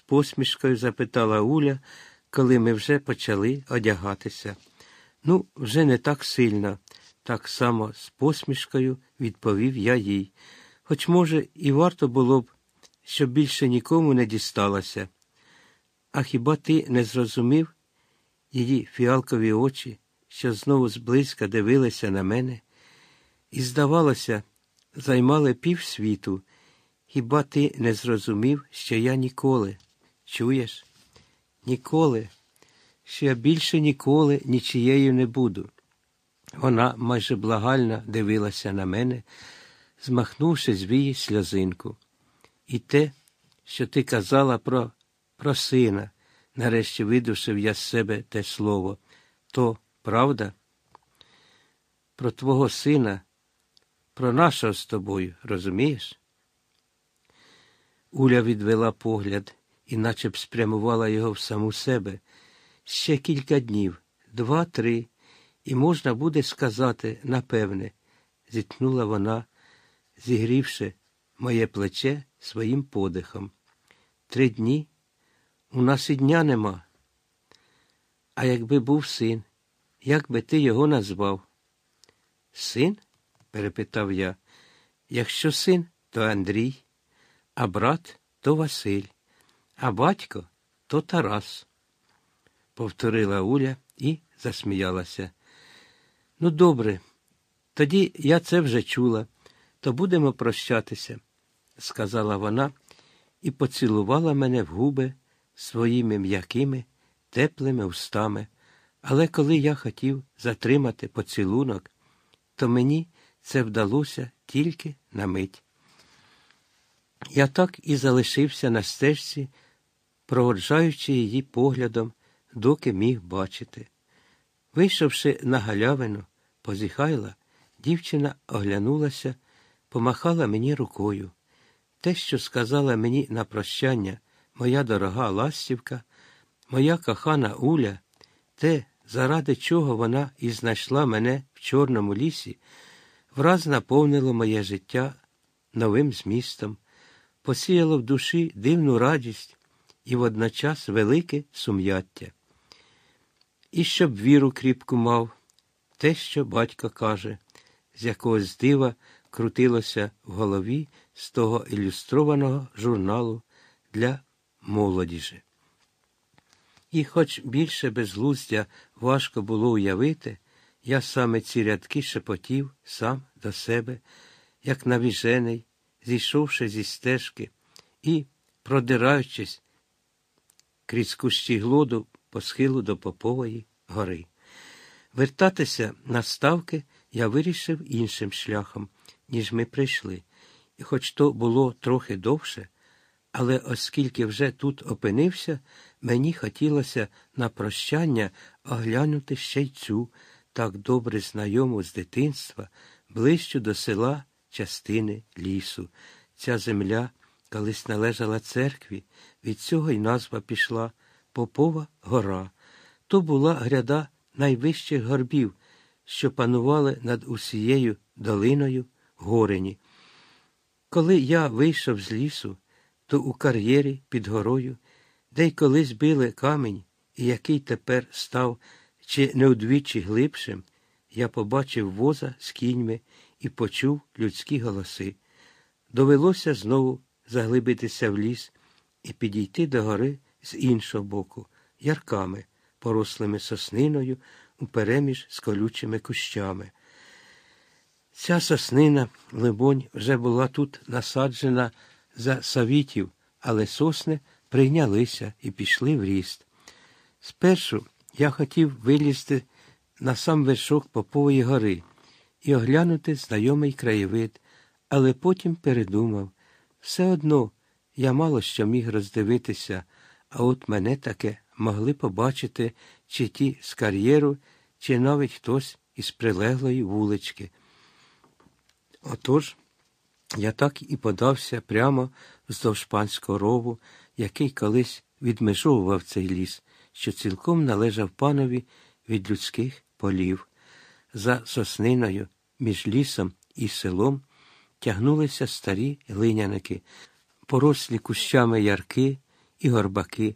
з посмішкою запитала Уля, коли ми вже почали одягатися. Ну, вже не так сильно, так само з посмішкою відповів я їй. Хоч, може, і варто було б, щоб більше нікому не дісталося. А хіба ти не зрозумів її фіалкові очі, що знову зблизька дивилися на мене, і, здавалося, займали півсвіту. Хіба ти не зрозумів, що я ніколи, чуєш? Ніколи, що я більше ніколи нічією не буду. Вона майже благально дивилася на мене, змахнувши з вії сльозинку. І те, що ти казала про, про сина, нарешті видушив я з себе те слово, то правда? Про твого сина, про нашого з тобою, розумієш? Уля відвела погляд і наче б спрямувала його в саму себе. Ще кілька днів, два-три, і можна буде сказати, напевне, зітхнула вона, зігрівши моє плече своїм подихом. Три дні у нас і дня нема. А якби був син, як би ти його назвав? Син? перепитав я. Якщо син, то Андрій, а брат то Василь, а батько то Тарас, повторила Уля і засміялася. Ну, добре, тоді я це вже чула, то будемо прощатися, сказала вона і поцілувала мене в губи своїми м'якими, теплими устами. Але коли я хотів затримати поцілунок, то мені це вдалося тільки на мить. Я так і залишився на стежці, проводжаючи її поглядом, доки міг бачити. Вийшовши на галявину, позіхайла, дівчина оглянулася, помахала мені рукою. Те, що сказала мені на прощання моя дорога ластівка, моя кохана Уля, те, заради чого вона і знайшла мене в Чорному лісі, враз наповнило моє життя новим змістом, посіяло в душі дивну радість і водночас велике сум'яття. І щоб віру кріпку мав, те, що батько каже, з якогось дива крутилося в голові з того ілюстрованого журналу для молодіжі. І хоч більше безглуздя важко було уявити, я саме ці рядки шепотів сам до себе, як навіжений, зійшовши зі стежки і, продираючись крізь кущі глоду по схилу до Попової гори. Вертатися на ставки я вирішив іншим шляхом, ніж ми прийшли, і хоч то було трохи довше, але оскільки вже тут опинився, мені хотілося на прощання оглянути ще й цю, так добре знайому з дитинства, ближчу до села частини лісу. Ця земля колись належала церкві, від цього й назва пішла Попова гора. То була гряда найвищих горбів, що панували над усією долиною горені. Коли я вийшов з лісу, то у кар'єрі під горою, де й колись били камінь, і який тепер став чи не удвічі глибшим, я побачив воза з кіньми і почув людські голоси. Довелося знову заглибитися в ліс і підійти до гори з іншого боку, ярками, порослими сосниною упереміж з колючими кущами. Ця соснина, либонь, вже була тут насаджена за савітів, але сосни прийнялися і пішли в ріст. Спершу я хотів вилізти на сам вершок Попової гори і оглянути знайомий краєвид, але потім передумав все одно я мало що міг роздивитися, а от мене таке могли побачити чи ті з кар'єру, чи навіть хтось із прилеглої вулички. Отож, я так і подався прямо вздовж панського рову, який колись відмежовував цей ліс, що цілком належав панові від людських полів. За сосниною між лісом і селом тягнулися старі глиняники, порослі кущами ярки і горбаки,